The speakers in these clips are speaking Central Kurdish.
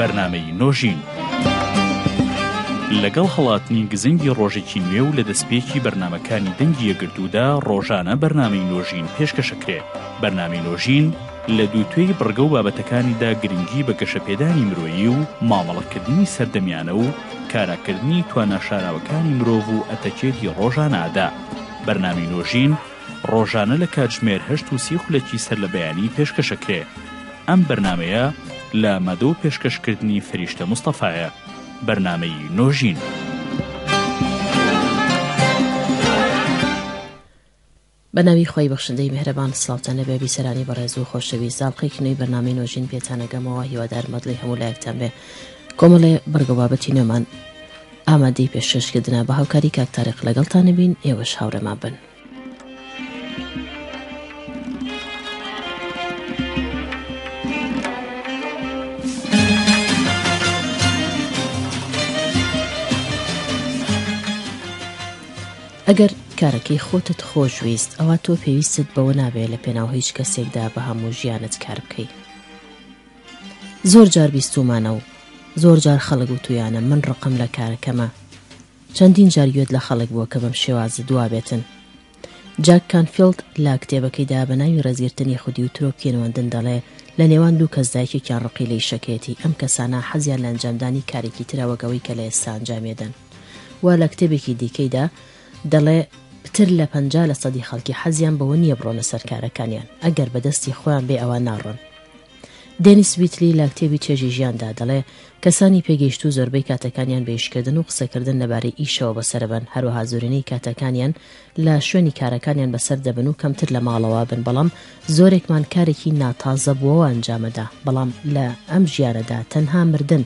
بەرنمەی نۆژین لەگەڵ هەڵاتنی گزنگی ڕۆژێکی نوێ و لە دەستپێکی بەرنمەکانی دەنگی یەگردوودا ڕۆژانە بەرنامی نۆژین پێشکەشەکرێت بەرنامی نۆژین لە دووتێی بڕگە و بابەتەکانیدا گرنگی بە گەشەپێدانی مرۆیی و مامەڵەکردنی سەردەمیانە و کاراکردنی تواناشاراوەکانی مرۆڤ و ئەتەکێتی ڕۆژانەدا بەرنامی نۆژین ڕۆژانە لە کاتژمێر هەشت و سی خولەکی سەر لە بەیانی پێشکەشەکرێ ئەم بەرنامەیە لە مەدۆ و پێشکەشکردنی فەریشتە مستەفایە بەرنامەی نۆژین. بە ناوی خۆی بەخشندەی مهرەبان سلااوتان لەبێ بیسەرانی بەڕێز و خۆشەویست زاڵقێکی نوێی بەنامی نۆژین پێتانەگەمەوە هیوادارمەدڵی هەموو لایەکتان بێ کۆمەڵێ بەرگەبابەتی نوێمان ئامادەی پێشکەش کردنە بە هاوکاری کاک تاریق لەگەڵتانەبین ئێوەش هاورەمان بن. ئەگەر کارەکەی خۆتت خۆشویست ئەوە تۆ پێویستت بەوە نابێت لە پێناو هیچ کەسێکدا بە هەموو ژیانت کار بکەیت زۆر جار بیستوومانە و زۆر جار خەڵک وتوویانە من ڕقم لە کارەکەمە. چەندین جار گوێت لە خەڵک بووە کە بەم شێوازە دوا بێتن. جاک کانفیڵد لە کتێبەکەیدا بە ناوی ڕێزگرتنی خودی و ترۆ پێنوەندن دەڵێ لە نێوان دوو کەسدا یەکێکیان ڕقی لە ئیشەکەیەتی ئەم کەسانە حەزیان لە ئەنجامدانی کارێکی ترە وەک ئەوەی کە لە ئێستا ئەنجامێدەن و لە کتێبێکی دیکەیدا دەڵێ پتر لە پەنجا لە سەدی خەڵکی حەزیان بەوە نییە بڕۆنە سەر کارەکانیان ئەگەر بە دەستی خۆیان بێ ئەوا ناڕۆن دێنیس ویتلی لە کتێبی چێژی ژیاندا دەڵێ، کەسانی پێگەیشتوو زۆربەی کاتەکانیان بە ئیشکردن و قسەکردن لەبارەی ئیشەوە بەسەرەبەن، هەروەها زۆرینەی کاتەکانیان لە شوێنی کارەکانیان بەسەر دەبن و کەمتر لە ماڵەوە بن، بەڵام زۆرێکمان کارێکی ناتازەبووەوە ئەنجامەدا، بەڵام لە ئەم ژیانەدا تەنها مردن.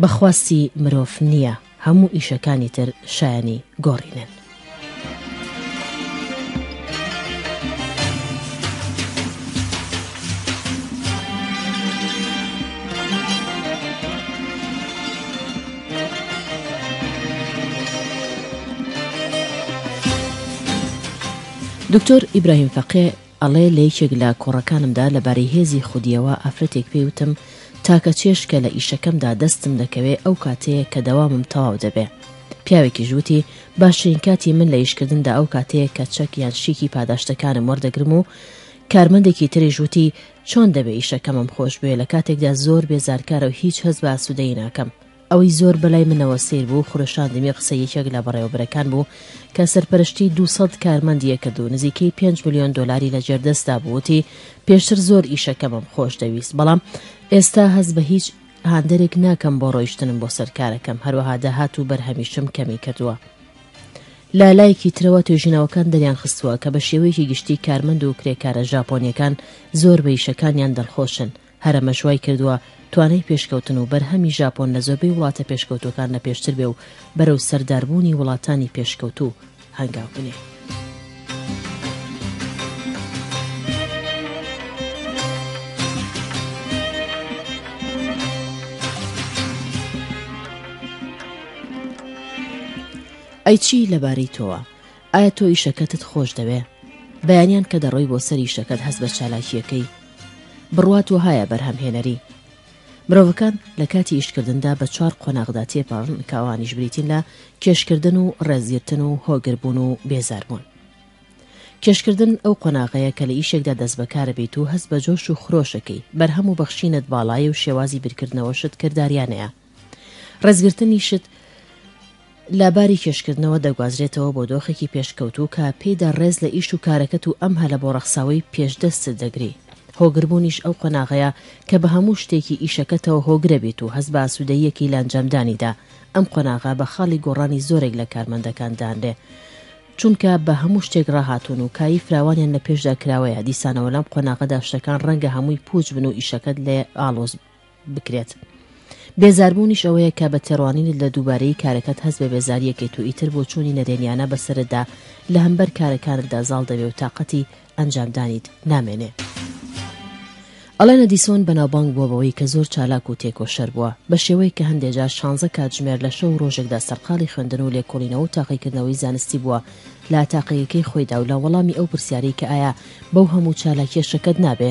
بە خواستی مرۆڤ نییە هەموو ئیشەکانی تر شایەنی گۆڕینن. دکتۆر ئیبراهیم فەقێ، ئەڵێ لە یەکێک لە کۆڕەکانمدا لەبارەی هێزی خودییەوە ئافرەتێک پێی وتم تاکە چێژ کە لە ئیشەکەمدا دەستم دەکەوێ ئەو کاتەیە کە دەوامم تەواو دەبێ. پیاوێکیش وتی باشترین کاتی من لە ئیشکردندا ئەو کاتەیە کە چەک یان شیکی پاداشتەکانم وەردەگرم و کارمەندێکی تریش وتی چۆن دەبێ ئیشەکەمم خۆش بوێ لە کاتێکدا زۆر بێزارکارە و هیچ هەست بە ئاسوودەیی ناکەم. ئەوەی زۆر بەلای منەوە سەیر بوو خرۆشاندمی قسەی یەکێک لە بەڕێوەبەرەکان بوو کە سەرپەرشتی دوو سەد کارمەندی ئەکرد و نزیکەی پێنج ملیۆن دۆلاری لە ژێردەستدا بوو وتی پێشتر زۆر ئیشەکەمم خۆش دەویست بەڵام ئێستا هەست بە هیچ هاندەرێک ناکەم بۆ ڕۆیشتنم بۆ سەر کارەکەم هەروەها داهات و بەرهەمیشم کەمی کردووە. لە لایەکی ترەوە توێژینەوەکان دەریانخستووە کە بە شێوەیەکی گشتی کارمەند و کرێکارە ژاپۆنییەکان زۆر بە ئیشەکانیان دڵخۆشن، هەر ئەمەش وای کردووە توانای پێشکەوتن و بەرهەمی ژاپۆن لە زۆربەی وڵاتە پێشکەوتووەکان لە پێشتر بێ و بەرەو سەرداربوونی وڵاتانی پێشکەوتوو هەنگاو بنێ. ئەی چی لەبارەی تۆوە؟ ئایا تۆ ئیشەکەتت خۆش دەوێ؟ بەیانیان کە دەڕۆی بۆ سەر ئیشەکەت هەست بە چالاکییەکەی بڕوات وەهایە بەرهەمهێنەری مرۆڤەکان لە کاتی ئیشکردندا بە چوار قۆناغدا تێپەڕن کاوانیش بریتین لە کێشکردن و ڕێزگرتن و هۆگربوون و بێزاربوون کێشکردن ئەو قۆناغەیە کە لە ئیشێکدا دەست بەکارە بیت و هەست بە جۆش و خرۆشەکەی بەرهەم و بەخشینت باڵایە و شێوازی بیرکردنەوەشت کرداریانەیە ڕێزگرتنی شت لە باری کێشکردنەوە دەگوازرێتەوە بۆ دۆخێکی پێشکەوتوو کە پێیدا ڕێز لە ئیش و کارەکەت و ئەم هەلە بۆ ڕەخساوەی پێش دەستت دەگری. هۆگربوونیش ئەو قۆناغەیە کە بە هەموو شتێکی ئیشەکەتەوە هۆگرە بیت و هەست بە ئاسوودەییەکی لە ئەنجامدانیدا، ئەم قۆناغە بە خاڵی گۆڕانی زۆرێک لە کارمەندەکان دانرێ چونکە بە هەموو شتێک ڕاهاتوون و کاری فراوانیان لە پێشدا کراوەیە دیسانەوە لەم قۆناغەدا شتەکان ڕەنگە هەمووی پووچ بن و ئیشەکەت لێ ئاڵۆز بکرێت بێزاربوونیش ئەوەیە کە بە تێڕوانینت لە دووبارەیی کارەکەت هەست بە بێزاری ئەکەیت و ئیتر بۆچوونی نەرێنیانە بەسەرتدا لە هەمبەر کارەکانتدا زاڵ دەبێ و تاقەتی ئەنجامدانیت نامێنێ. ئەڵێن ئەدیسۆن بەناوبانگ بووە بەوەی کە زۆر چالاک و تێکۆشەر بووە، بە شێوەیەک کە هەندێ جار شانزە کاتژمێر لە شەو و ڕۆژێکدا سەرقاڵی خوێندن و لێکۆڵینەوە و تاقیکردنەوەی زانستی بووە لە تاقیگەکەی خۆیدا و لە وەڵامی ئەو پرسیارەی کە ئایا بەو هەموو چالاکییە شەکەت نابێ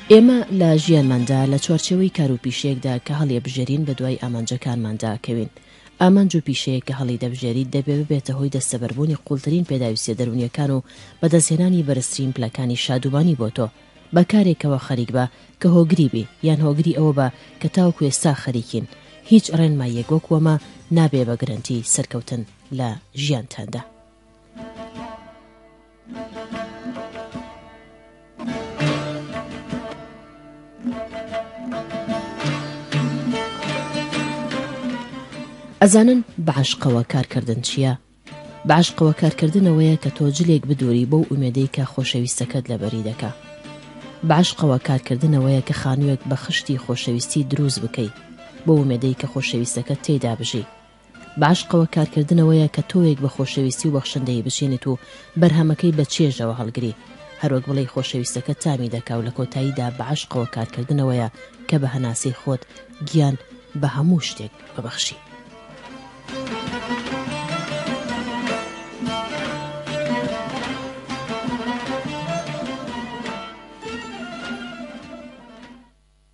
ئێمە لە ژیانماندا لە چوارچێوەی کار و پیشەیەکدا کە هەڵیەبژێرین بەدوای ئامانجەکانماندا ئەکەوین. ئامانج و پیشەیەک کە هەڵیدەبژێریت دەبێ ببێتە هۆی دەستەبەربوونی قووڵترین پێداویستیە دەروونیەکان و بەدەستهێنانی بەرزترین پلەکانی شادومانی بۆ تۆ. بە کارێکەوە خەریک بە کە هۆگری بی یان هۆگری ئەوە بە کە تاوەکو ئێستا خەریکین. هیچ ڕێنماییەک وەک وەمە نابێ بە گرەنتی سەرکەوتن لە ژیانتاندا. ئەزانن بە عەشقەوە کارکردن چییە؟ بە عەشقەوە کارکردن ئەوەیە کە تۆ جلێک بدووری بەو ئومێدەی کە خۆشەویستەکەت لەبەری دەکا. بە عەشقەوە کارکردنەوەیە کە خانووێک بە خشتی خۆشەویستی دروست بکەی بەو ئومێدەی کە خۆشەویستەکەت تێیدا بژی. بە عەشقەوە کارکردنەوەیە کە تۆوێک بە خۆشەویستی و بەخشندەیی بچینیت و بەرهەمەکەی بە چێژەوە هەڵگری، هەروەک بڵێی خۆشەویستەکەت تامی دەکا و لە کۆتاییدا بە عەشقەوە کارکردنەوەیە کە بە هەناسەی خۆت گیان بە هەموو شتێک ببەخشی.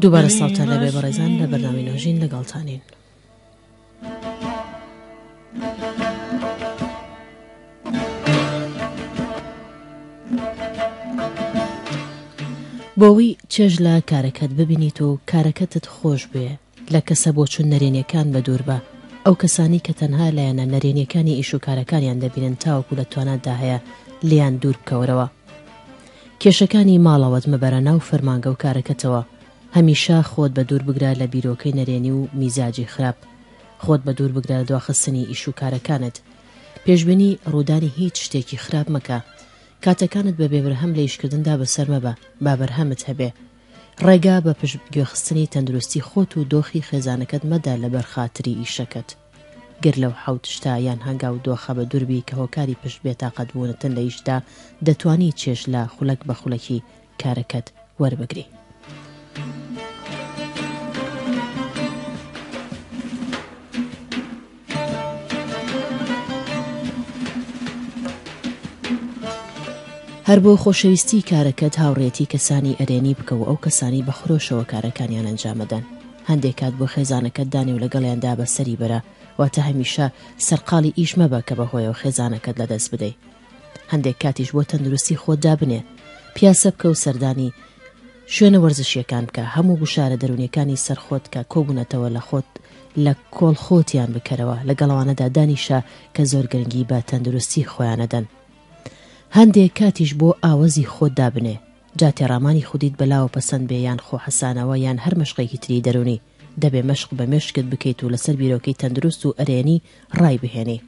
دووبارە ساڵتان لەبێ بەڕێزان لە بەرنامی نۆژین لەگەڵتانین. بۆەوەی چێژ لە کارەکەت ببینیت و کارەکەتت خۆش بێ لە کەسە بۆچون نەرێنیەکان بە دوور بە، ئەو کەسانەی کە تەنها لایەنە نەرێنیەکانی ئیش و کارەکانیان دەبینن تاوەکو لە توانات دا هەیە لێیان دوور بکەوەرەوە. کێشەکانی ماڵەوەت مەبەرە ناو فەرمانگە و کارەکەتەوە. هەمیشە خۆت بە دوور بگرە لە بیرۆکەی نەرێنی و میزاجی خراپ. خۆت بە دوور بگرە لە دواخستنی ئیش و کارەکانت. پێشبینی ڕوودانی هیچ شتێکی خراپ مەکە. کاتەکانت بە بێبرهەم لە ئیش کردن دا بە سەر مەبە با بەرهەمت هەبێ. ڕێگا بە پشتگوێخستنی تەندروستی خۆت و دۆخی خێزانەکەت مەدە لەبەر خاتری ئیشەکەت. گەر لەو حەوت شتە یان هەنگاو و دۆخە بەدوور بی کە هۆکاری پشت بێتاقەت بوونتن لە ئیشدا، دەتوانی چێژ لە خولەک بە خولەکی کارەکەت وەربگری. هەر بۆ خۆشەویستی کارەکەت هاوڕێتی کەسانی ئەرێنی بکە و ئەو کەسانی بە خرۆشەوە کارەکانیان ئەنجامەدەن هەندێک کات بۆ خێزانەکەت دانێ و لەگەڵیاندا بەسەری بەرە واتە هەمیشە سەرقاڵی ئیش مەبە کە بەهۆیەوە خێزانەکەت لەدەست بدەی هەندێک کاتیش بۆ تەندروستی خۆت دابنێ پیاسە بکە و سەردانی شوێنە وەرزشیەکان بکە هەموو گوشارە دەرونیەکانی سەرخۆت کە کۆبوونەتەوە لە خۆت لە کۆڵ خۆتیان بکەرەوە لە گەڵەوانەدا دانیشە کە زۆر گرنگی بە تەندروستی خۆیانەدەن هەندێک کاتیش بۆ ئاوەزی خۆت دابنێ جا تێڕامانی خودیت بەلاوە پەسەند بێ یان خۆحەسانەوە یان هەر مەشقێکی تری دەرونی دەبێ مەشق بە مێشکت بکەیت و لەسەر بیرۆکەی تەندروست و ئەرێنی ڕای بهێنی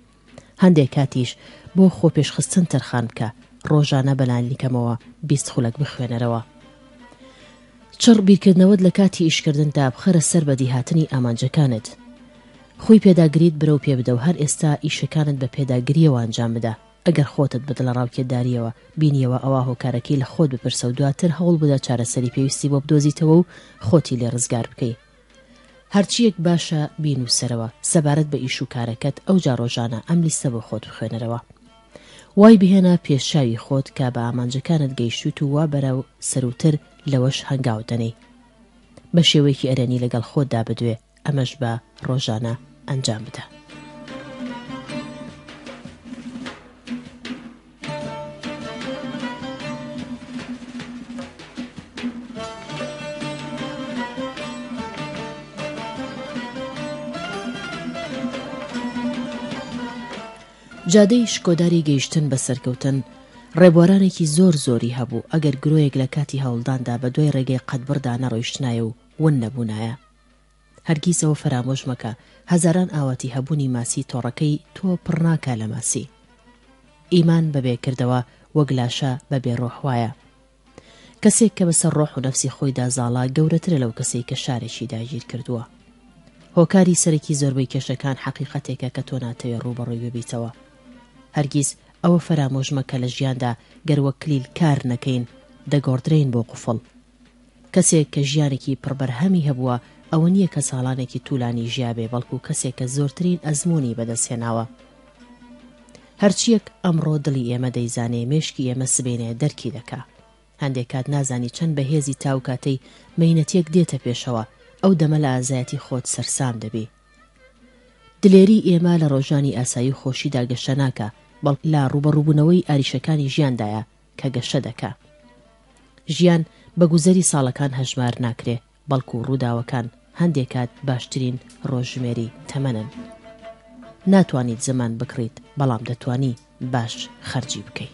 هەندێک کاتیش بۆ خۆپێشخستن تەرخان بکە، ڕۆژانە بە لانیکەمەوە بیست خولەک بخوێنەرەوە. چڕ بیرکردنەوەت لە کاتی ئیشکردندا بخەرە سەر بەدیهاتنی ئامانجەکانت. خووی پێداگریت برەو پێ بدە و هەر ئێستا ئیشەکانت بە پێداگرییەوە ئەنجام بدە. ئەگەر خۆتت بە دڵەڕاوکێدارییەوە بینییەوە ئەوا هۆکارەکەی لە خۆت بپرسە و دواتر هەوڵ بدە چارەسەری پێویستی بۆ بدۆزیتەوە و خۆتی لێ ڕزگار بکەی. هەرچییەک باشە بینووسەرەوە سەبارەت بە ئیش و کارەکەت ئەوجا ڕۆژانە ئەم لیستە بۆ خۆت بخوێنەرەوە. وای بهێنە پێش چاوی خۆت کە بە ئامانجەکانت گەیشتووت و وا بەرە و سەرووتر لەوەش هەنگاو دەنێی. بە شێوەیەکی ئەرێنی لەگەڵ خۆتدا بدوێ، ئەمەش بە ڕۆژانە ئەنجام بدە. جادەی شکۆداری گەیشتن بە سەرکەوتن ڕێبوارانێکی زۆر زۆری هەبوو ئەگەر گرۆیەک لە کاتی هەوڵداندا بە دوای ڕێگەی قەدبڕدا نەڕۆیشتنایە و ون نەبوونایە هەرگیز ئەوە فەرامۆش مەکە هەزاران ئاواتی هەبوونی ماسی تۆڕەکەی تۆ پڕ ناکا لە ماسی. ئیمان بەبێ کردەوە وەک لاشە بەبێ ڕۆح وایە. کەسێک کە بەسەر ڕۆح و نەفسی خۆیدا زاڵە گەورەترە لەو کەسەی کە شارێکی داگیر کردووە. هۆکاری سەرەکی زۆربەی کێشەکان حەقیقەتێکە کە تۆ ناتەوێ ڕووبەڕووی ببیتەوە. هەرگیز ئەوە فەرامۆش مەکە لە ژیاندا گەر وەک کلیل کار نەکەین دەگۆڕدرێین بۆ قوفڵ. کەسێک کە ژیانێکی پڕ بەرهەمی هەبووە ئەوە نییە کە ساڵانێکی توولانی ژیابێ بەڵکو کەسێک کە زۆرترین ئەزموونی بەدەست هێناوە. هەرچییەک ئەمڕۆ دڵی ئێمە دەیزانێ مێشکی ئێمە سبەینێ دەرکی دەکا. هەندێ کات نازانی چەند بەهێزی تا ئەو کاتەی مەینەتێک دێتە پێشەوە، ئەو دەمە لە ئازایەتی خۆت سەرسام دەبی. دلێری ئێمە لە ڕۆژانی ئاسایی و خۆشیدا گەشە ناکا بەڵکو لە ڕووبەڕووبوونەوەی ئاریشەکانی ژیاندایە، کە گەشە دەکا. ژیان بە گوزەری ساڵەکان هەژمار ناکرێ، بەڵکوو ڕووداوەکان هەندێ کات باشترین ڕۆژژمێری تەمەنن. ناتوانیت زەمان بکڕیت، بەڵام دەتوانی باش خەرجی بکەی.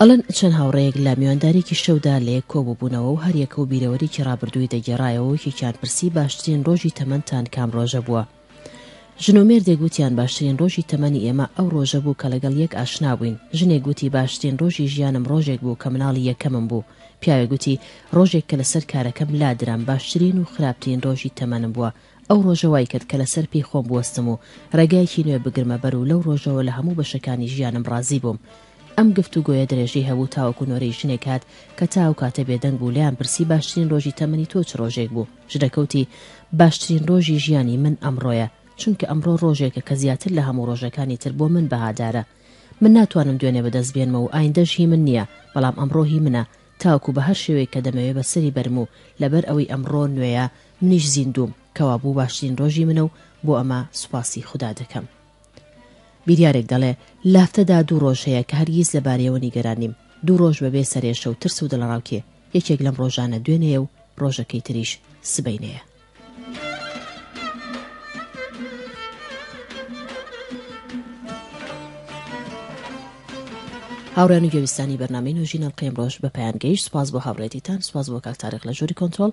ئەلەند چەند هاوڕێیەک لە میوانداریکی شەودا لە یەک کۆبووبوونەوە و هەریەکە و بیرەوەریکی ڕابردووی دەگێڕایەوە وەکێکیان پرسی باشترین ڕۆژی تەمەنتان کام ڕۆژە بووە ژنو مێردێک وتیان باشترین ڕۆژی تەمەنی ئێمە ئەو ڕۆژە بوو کە ڵەگەڵ یەک ئاشنا بووین، ژنێک وتی باشترین ڕۆژی ژیانم ڕۆژێک بوو کە مناڵی یەکەمم بوو، پیاوێک وتی ڕۆژێک کە لەسەر کارەکەم لادرام باشترین و خراپترین ڕۆژی تەمەنم بووە، ئەو ڕۆژە وایکرد کە لەسەر پێی خۆم بوەستم و ڕێگایەکی نوێ بگرمە بەر و لەو ڕۆژەوە لە هەموو بەشەکانی ژیانم ڕازی بووم، ئەم گفتوگۆیە درێژەی هەبوو تاوەکو نۆرەی ژنێک هات کە تا ئەو کاتە بێدەنگ بوو، لێیان پرسی باشترین ڕۆژی تەمەنی تۆ چ ڕۆژێک بوو؟ ژنەکە وتی، باشترین ڕۆژی ژیانی من ئەمڕۆیە، چونکە ئەمڕۆ ڕۆژێکە کە زیاتر لە هەموو ڕۆژەکانی تر بۆ من بەهادارە. من ناتوانم دوێنێ بەدەست بێنمەوە و ئایندەش هی من نییە، بەڵام ئەمڕۆ هی منە تاوەکو بە هەر شێوەیەک کە دەمەوێ بەسەری بەرم و لەبەر ئەوەی ئەمڕۆ نوێیە منیش زیندووم، کەوابوو باشترین ڕۆژی منە و بۆ ئەمە سوپاسی خودا دەکەم. بیریارێک دەڵێ، لافتەدا دوو ڕۆژ هەیە کە هەرگیز لەبارەیەوە نیگەران نیم، دوو ڕۆژ بەبێ سەرێشە و ترس و دڵەڕاوکێ، یەکێک لەم ڕۆژانە دوێنێیە و ڕۆژەکەی تریش سبەینێیە. هاوڕێیان و گوێبیستانی بەرنامەی نۆژین ئەڵقەی ئەمڕۆش بە پایان گەیشت، سوپاس بۆ هاوڕێیەتیتان، سوپاس بۆ کاک تاریق لە ژووری کۆنترۆڵ،